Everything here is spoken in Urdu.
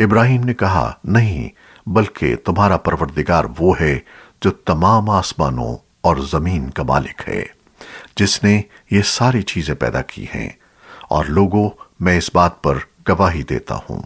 ابراہیم نے کہا، نہیں، بلکہ تمہارا پروردگار وہ ہے جو تمام آسمانوں اور زمین کا مالک ہے، جس نے یہ ساری چیزیں پیدا کی ہیں، اور لوگوں، میں اس بات پر گواہی دیتا ہوں۔